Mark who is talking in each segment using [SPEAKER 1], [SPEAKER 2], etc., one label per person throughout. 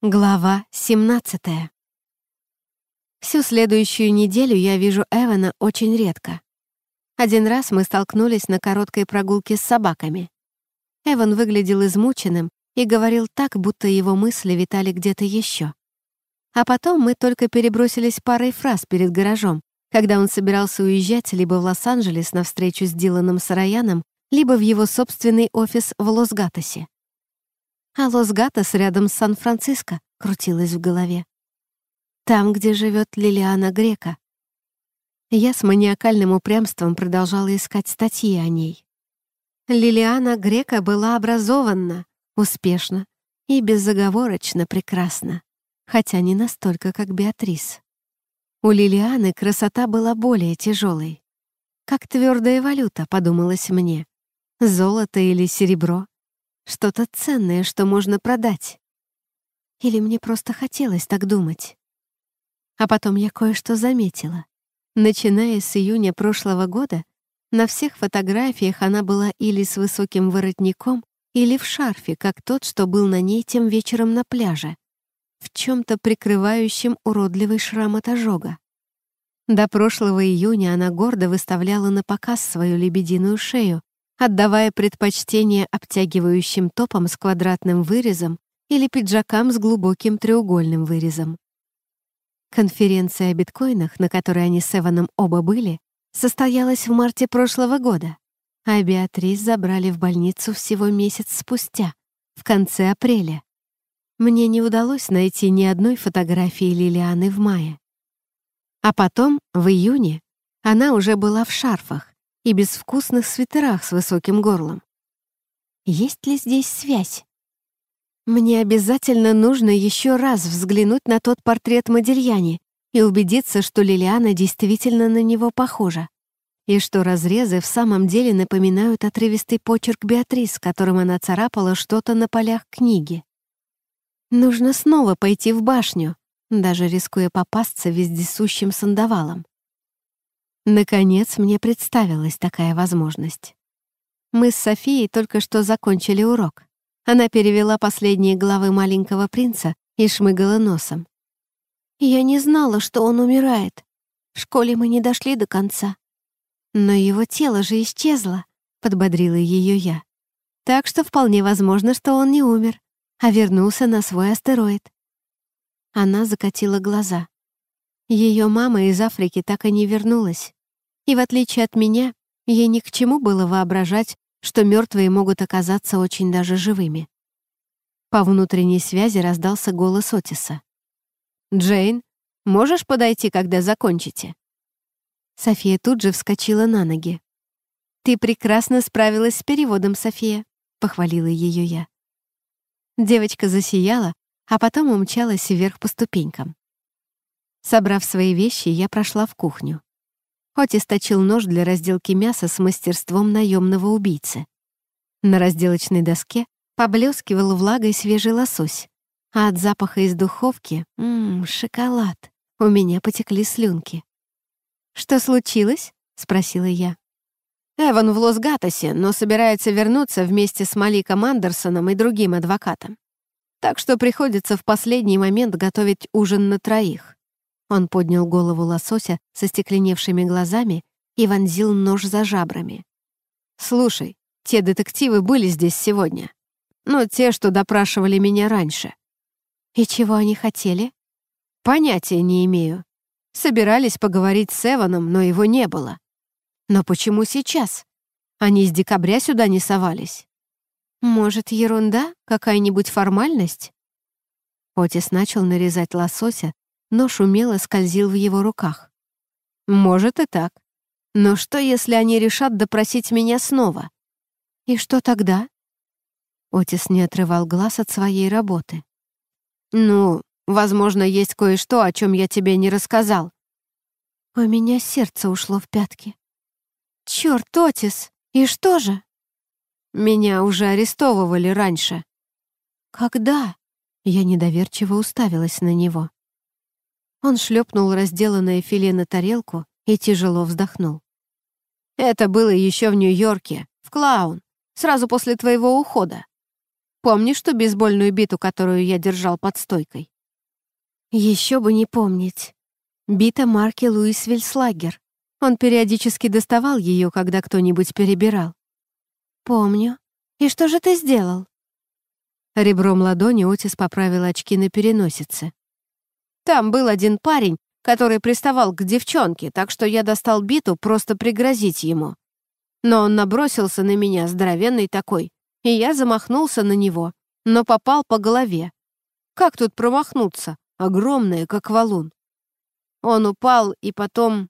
[SPEAKER 1] Глава 17 Всю следующую неделю я вижу Эвана очень редко. Один раз мы столкнулись на короткой прогулке с собаками. Эван выглядел измученным и говорил так, будто его мысли витали где-то еще. А потом мы только перебросились парой фраз перед гаражом, когда он собирался уезжать либо в Лос-Анджелес на встречу с Диланом Сараяном, либо в его собственный офис в Лос-Гатосе а Лос-Гатос рядом с Сан-Франциско крутилась в голове. Там, где живет Лилиана Грека. Я с маниакальным упрямством продолжала искать статьи о ней. Лилиана Грека была образованна, успешна и безоговорочно прекрасна, хотя не настолько, как Беатрис. У Лилианы красота была более тяжелой. Как твердая валюта, подумалось мне. Золото или серебро — что-то ценное, что можно продать. Или мне просто хотелось так думать. А потом я кое-что заметила. Начиная с июня прошлого года, на всех фотографиях она была или с высоким воротником, или в шарфе, как тот, что был на ней тем вечером на пляже, в чем-то прикрывающем уродливый шрам от ожога. До прошлого июня она гордо выставляла на показ свою лебединую шею, отдавая предпочтение обтягивающим топам с квадратным вырезом или пиджакам с глубоким треугольным вырезом. Конференция о биткоинах, на которой они с Эваном оба были, состоялась в марте прошлого года, а Беатрис забрали в больницу всего месяц спустя, в конце апреля. Мне не удалось найти ни одной фотографии Лилианы в мае. А потом, в июне, она уже была в шарфах, и безвкусных свитерах с высоким горлом. Есть ли здесь связь? Мне обязательно нужно еще раз взглянуть на тот портрет Модельяни и убедиться, что Лилиана действительно на него похожа, и что разрезы в самом деле напоминают отрывистый почерк Беатрис, которым она царапала что-то на полях книги. Нужно снова пойти в башню, даже рискуя попасться вездесущим сандавалом. Наконец мне представилась такая возможность. Мы с Софией только что закончили урок. Она перевела последние главы «Маленького принца» и шмыгала носом. «Я не знала, что он умирает. В школе мы не дошли до конца. Но его тело же исчезло», — подбодрила ее я. «Так что вполне возможно, что он не умер, а вернулся на свой астероид». Она закатила глаза. Ее мама из Африки так и не вернулась. И в отличие от меня, ей ни к чему было воображать, что мертвые могут оказаться очень даже живыми. По внутренней связи раздался голос Отиса. «Джейн, можешь подойти, когда закончите?» София тут же вскочила на ноги. «Ты прекрасно справилась с переводом, София», — похвалила ее я. Девочка засияла, а потом умчалась вверх по ступенькам. Собрав свои вещи, я прошла в кухню. Оти сточил нож для разделки мяса с мастерством наемного убийцы. На разделочной доске поблескивал влагой свежий лосось, а от запаха из духовки м шоколад. У меня потекли слюнки. «Что случилось?» — спросила я. Эван в Лос-Гатосе, но собирается вернуться вместе с Маликом Андерсоном и другим адвокатом. Так что приходится в последний момент готовить ужин на троих. Он поднял голову лосося со стекленевшими глазами и вонзил нож за жабрами. «Слушай, те детективы были здесь сегодня. Но те, что допрашивали меня раньше». «И чего они хотели?» «Понятия не имею. Собирались поговорить с Эваном, но его не было. Но почему сейчас? Они с декабря сюда не совались». «Может, ерунда? Какая-нибудь формальность?» Отис начал нарезать лосося, Нож умело скользил в его руках. «Может и так. Но что, если они решат допросить меня снова?» «И что тогда?» Отис не отрывал глаз от своей работы. «Ну, возможно, есть кое-что, о чем я тебе не рассказал». У меня сердце ушло в пятки. «Черт, Отис, и что же?» «Меня уже арестовывали раньше». «Когда?» Я недоверчиво уставилась на него. Он шлепнул разделанное филе на тарелку и тяжело вздохнул. «Это было еще в Нью-Йорке, в Клаун, сразу после твоего ухода. Помнишь ту бейсбольную биту, которую я держал под стойкой?» Еще бы не помнить. Бита марки Луис Вильслагер. Он периодически доставал ее, когда кто-нибудь перебирал. «Помню. И что же ты сделал?» Ребром ладони Отис поправил очки на переносице. Там был один парень, который приставал к девчонке, так что я достал биту просто пригрозить ему. Но он набросился на меня, здоровенный такой, и я замахнулся на него, но попал по голове. Как тут промахнуться? огромное, как валун. Он упал, и потом...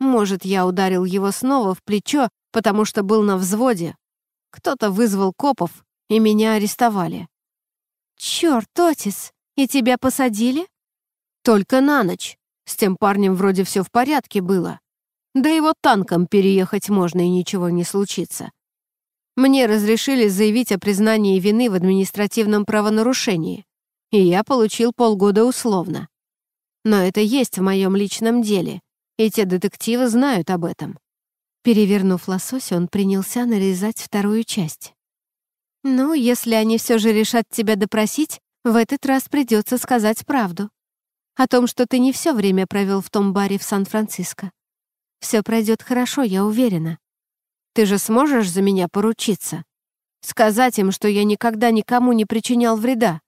[SPEAKER 1] Может, я ударил его снова в плечо, потому что был на взводе. Кто-то вызвал копов, и меня арестовали. «Чёрт, Отис, и тебя посадили?» Только на ночь. С тем парнем вроде все в порядке было. Да его танком переехать можно, и ничего не случится. Мне разрешили заявить о признании вины в административном правонарушении, и я получил полгода условно. Но это есть в моем личном деле, и те детективы знают об этом. Перевернув лосось, он принялся нарезать вторую часть. «Ну, если они все же решат тебя допросить, в этот раз придется сказать правду», о том, что ты не все время провел в том баре в Сан-Франциско. Все пройдет хорошо, я уверена. Ты же сможешь за меня поручиться? Сказать им, что я никогда никому не причинял вреда.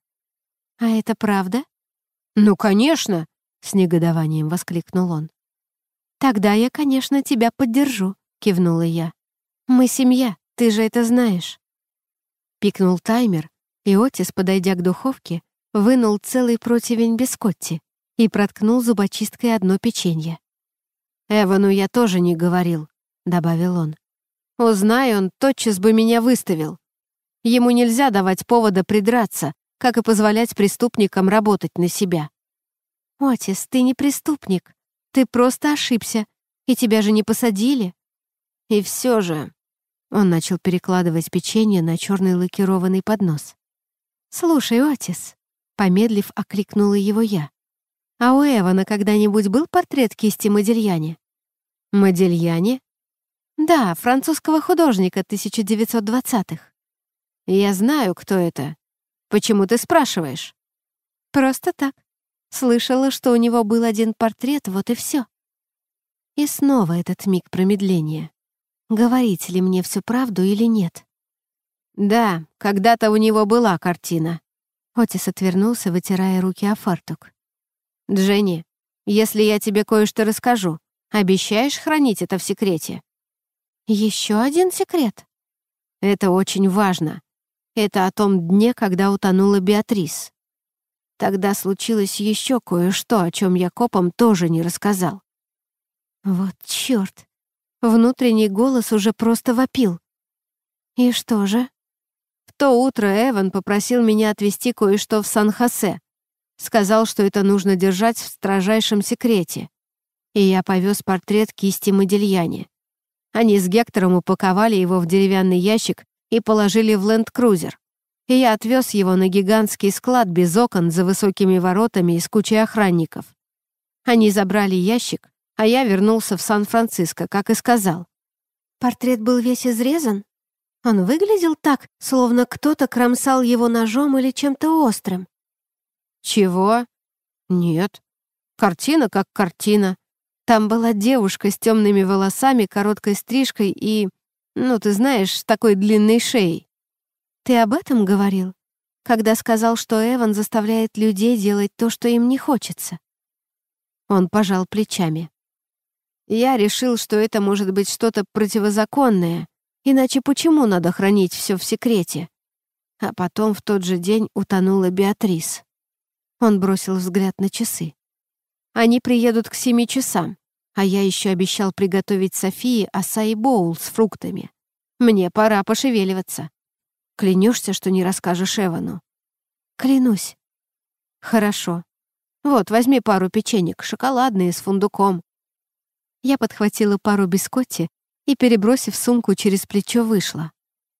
[SPEAKER 1] А это правда? Ну, конечно, с негодованием воскликнул он. Тогда я, конечно, тебя поддержу, кивнула я. Мы семья, ты же это знаешь. Пикнул таймер, и Отис, подойдя к духовке, вынул целый противень бискотти, и проткнул зубочисткой одно печенье. «Эвану я тоже не говорил», — добавил он. «Узнай, он тотчас бы меня выставил. Ему нельзя давать повода придраться, как и позволять преступникам работать на себя». «Отис, ты не преступник. Ты просто ошибся. И тебя же не посадили». «И все же...» Он начал перекладывать печенье на черный лакированный поднос. «Слушай, Отис», — помедлив, окликнула его я. А у Эвана когда-нибудь был портрет кисти Модельяне? Модельяне? Да, французского художника 1920-х. Я знаю, кто это. Почему ты спрашиваешь? Просто так. Слышала, что у него был один портрет, вот и все. И снова этот миг промедления. Говорить ли мне всю правду или нет? Да, когда-то у него была картина. Отис отвернулся, вытирая руки о фартук. «Дженни, если я тебе кое-что расскажу, обещаешь хранить это в секрете?» «Еще один секрет?» «Это очень важно. Это о том дне, когда утонула Беатрис. Тогда случилось еще кое-что, о чем я копам тоже не рассказал». «Вот черт!» Внутренний голос уже просто вопил. «И что же?» «В то утро Эван попросил меня отвезти кое-что в Сан-Хосе. Сказал, что это нужно держать в строжайшем секрете. И я повез портрет кисти Модельяне. Они с Гектором упаковали его в деревянный ящик и положили в ленд-крузер. И я отвез его на гигантский склад без окон за высокими воротами и с кучей охранников. Они забрали ящик, а я вернулся в Сан-Франциско, как и сказал. Портрет был весь изрезан? Он выглядел так, словно кто-то кромсал его ножом или чем-то острым. «Чего?» «Нет. Картина как картина. Там была девушка с темными волосами, короткой стрижкой и, ну, ты знаешь, такой длинной шеей». «Ты об этом говорил?» когда сказал, что Эван заставляет людей делать то, что им не хочется. Он пожал плечами. Я решил, что это может быть что-то противозаконное, иначе почему надо хранить все в секрете? А потом в тот же день утонула Беатрис. Он бросил взгляд на часы. «Они приедут к семи часам, а я еще обещал приготовить Софии асаи боул с фруктами. Мне пора пошевеливаться. Клянешься, что не расскажешь Эвану?» «Клянусь». «Хорошо. Вот, возьми пару печенек, шоколадные, с фундуком». Я подхватила пару бискотти и, перебросив сумку через плечо, вышла.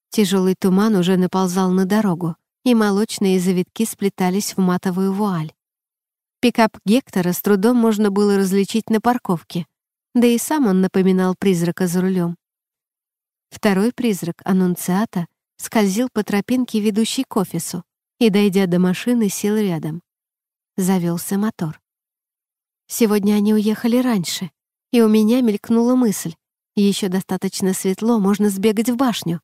[SPEAKER 1] Тяжелый туман уже наползал на дорогу и молочные завитки сплетались в матовую вуаль. Пикап Гектора с трудом можно было различить на парковке, да и сам он напоминал призрака за рулем. Второй призрак, анунциата, скользил по тропинке, ведущей к офису, и, дойдя до машины, сел рядом. Завелся мотор. Сегодня они уехали раньше, и у меня мелькнула мысль. Еще достаточно светло, можно сбегать в башню.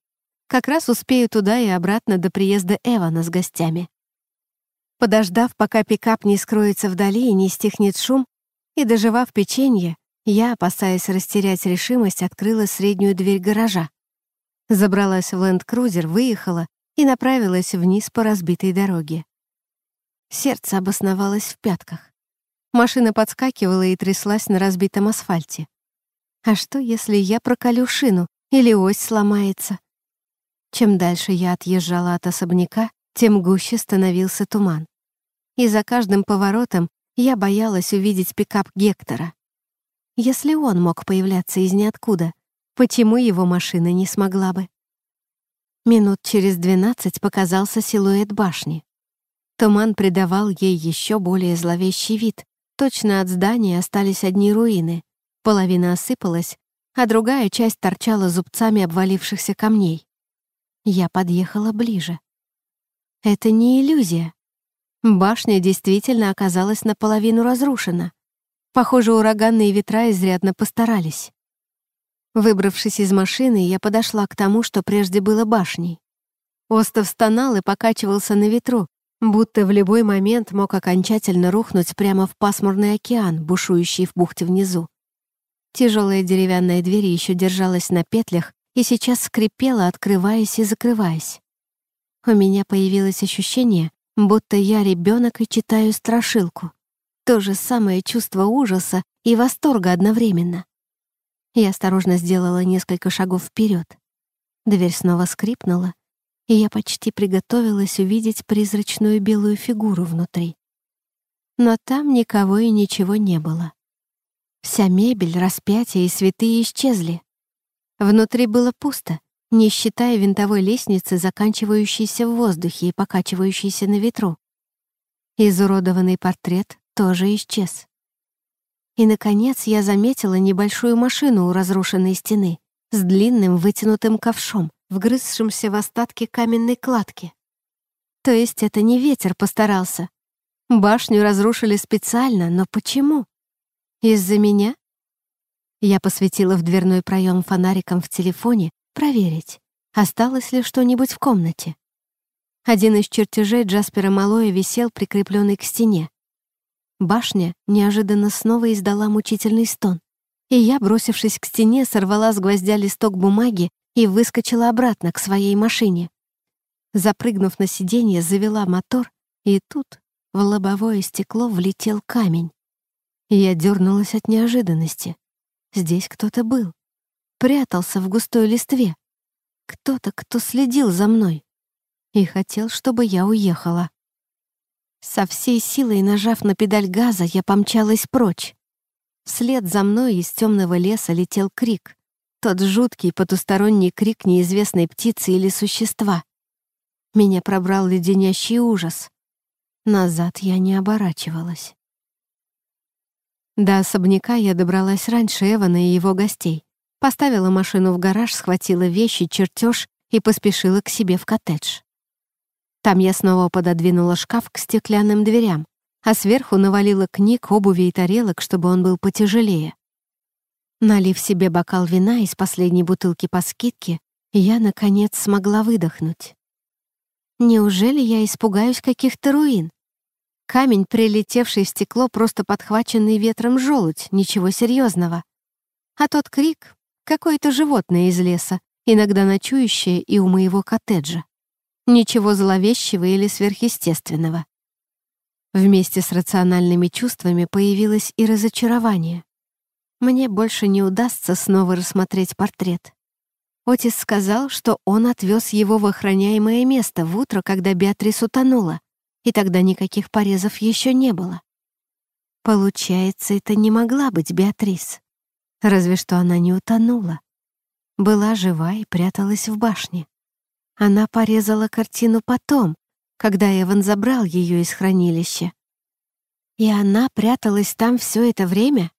[SPEAKER 1] Как раз успею туда и обратно до приезда Эвана с гостями. Подождав, пока пикап не скроется вдали и не стихнет шум, и доживав печенье, я, опасаясь растерять решимость, открыла среднюю дверь гаража. Забралась в ленд-крузер, выехала и направилась вниз по разбитой дороге. Сердце обосновалось в пятках. Машина подскакивала и тряслась на разбитом асфальте. А что, если я проколю шину или ось сломается? Чем дальше я отъезжала от особняка, тем гуще становился туман. И за каждым поворотом я боялась увидеть пикап Гектора. Если он мог появляться из ниоткуда, почему его машина не смогла бы? Минут через двенадцать показался силуэт башни. Туман придавал ей еще более зловещий вид. Точно от здания остались одни руины. Половина осыпалась, а другая часть торчала зубцами обвалившихся камней. Я подъехала ближе. Это не иллюзия. Башня действительно оказалась наполовину разрушена. Похоже, ураганные ветра изрядно постарались. Выбравшись из машины, я подошла к тому, что прежде было башней. Остов стонал и покачивался на ветру, будто в любой момент мог окончательно рухнуть прямо в пасмурный океан, бушующий в бухте внизу. Тяжелая деревянная дверь еще держалась на петлях, и сейчас скрипела, открываясь и закрываясь. У меня появилось ощущение, будто я ребенок и читаю страшилку. То же самое чувство ужаса и восторга одновременно. Я осторожно сделала несколько шагов вперед. Дверь снова скрипнула, и я почти приготовилась увидеть призрачную белую фигуру внутри. Но там никого и ничего не было. Вся мебель, распятие и святые исчезли. Внутри было пусто, не считая винтовой лестницы, заканчивающейся в воздухе и покачивающейся на ветру. Изуродованный портрет тоже исчез. И, наконец, я заметила небольшую машину у разрушенной стены с длинным вытянутым ковшом, вгрызшимся в остатки каменной кладки. То есть это не ветер постарался. Башню разрушили специально, но почему? Из-за меня? Я посветила в дверной проем фонариком в телефоне проверить, осталось ли что-нибудь в комнате. Один из чертежей Джаспера Малоя висел, прикрепленный к стене. Башня неожиданно снова издала мучительный стон, и я, бросившись к стене, сорвала с гвоздя листок бумаги и выскочила обратно к своей машине. Запрыгнув на сиденье, завела мотор, и тут в лобовое стекло влетел камень. Я дернулась от неожиданности. Здесь кто-то был. Прятался в густой листве. Кто-то, кто следил за мной. И хотел, чтобы я уехала. Со всей силой нажав на педаль газа, я помчалась прочь. Вслед за мной из темного леса летел крик. Тот жуткий потусторонний крик неизвестной птицы или существа. Меня пробрал леденящий ужас. Назад я не оборачивалась. До особняка я добралась раньше Эвана и его гостей. Поставила машину в гараж, схватила вещи, чертеж и поспешила к себе в коттедж. Там я снова пододвинула шкаф к стеклянным дверям, а сверху навалила книг, обуви и тарелок, чтобы он был потяжелее. Налив себе бокал вина из последней бутылки по скидке, я, наконец, смогла выдохнуть. Неужели я испугаюсь каких-то руин? Камень, прилетевший в стекло, просто подхваченный ветром желудь, ничего серьезного. А тот крик — какое-то животное из леса, иногда ночующее и у моего коттеджа. Ничего зловещего или сверхъестественного. Вместе с рациональными чувствами появилось и разочарование. Мне больше не удастся снова рассмотреть портрет. Отис сказал, что он отвез его в охраняемое место в утро, когда Беатрис утонула, и тогда никаких порезов еще не было. Получается, это не могла быть Беатрис. Разве что она не утонула. Была жива и пряталась в башне. Она порезала картину потом, когда Эван забрал ее из хранилища. И она пряталась там все это время?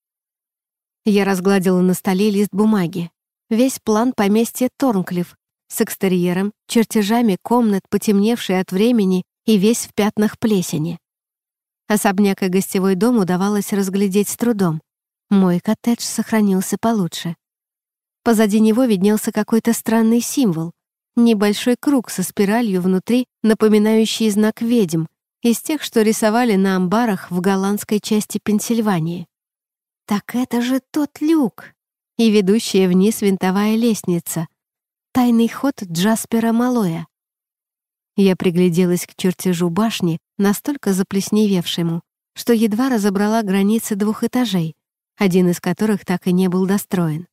[SPEAKER 1] Я разгладила на столе лист бумаги. Весь план поместья Торнклифф с экстерьером, чертежами комнат, потемневшей от времени и весь в пятнах плесени. Особняк и гостевой дом удавалось разглядеть с трудом. Мой коттедж сохранился получше. Позади него виднелся какой-то странный символ. Небольшой круг со спиралью внутри, напоминающий знак ведьм, из тех, что рисовали на амбарах в голландской части Пенсильвании. Так это же тот люк! И ведущая вниз винтовая лестница. Тайный ход Джаспера Малоя. Я пригляделась к чертежу башни, настолько заплесневевшему, что едва разобрала границы двух этажей, один из которых так и не был достроен.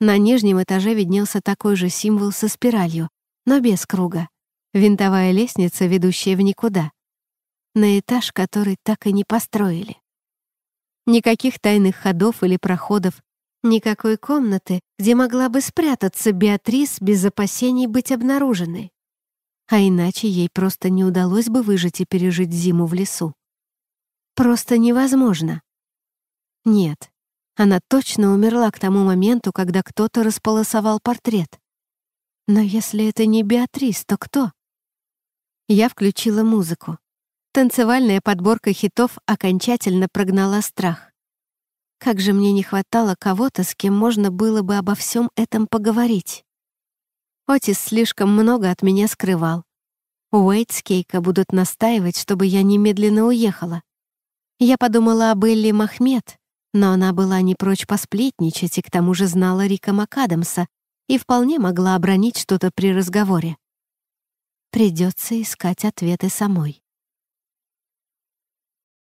[SPEAKER 1] На нижнем этаже виднелся такой же символ со спиралью, но без круга. Винтовая лестница, ведущая в никуда. На этаж, который так и не построили. Никаких тайных ходов или проходов, никакой комнаты, где могла бы спрятаться Беатрис без опасений быть обнаруженной а иначе ей просто не удалось бы выжить и пережить зиму в лесу. Просто невозможно. Нет, она точно умерла к тому моменту, когда кто-то располосовал портрет. Но если это не Беатрис, то кто? Я включила музыку. Танцевальная подборка хитов окончательно прогнала страх. Как же мне не хватало кого-то, с кем можно было бы обо всем этом поговорить. Отис слишком много от меня скрывал. Уэйт с Кейка будут настаивать, чтобы я немедленно уехала. Я подумала об Элли Махмед, но она была не прочь посплетничать и к тому же знала Рика МакАдамса и вполне могла обронить что-то при разговоре. Придется искать ответы самой.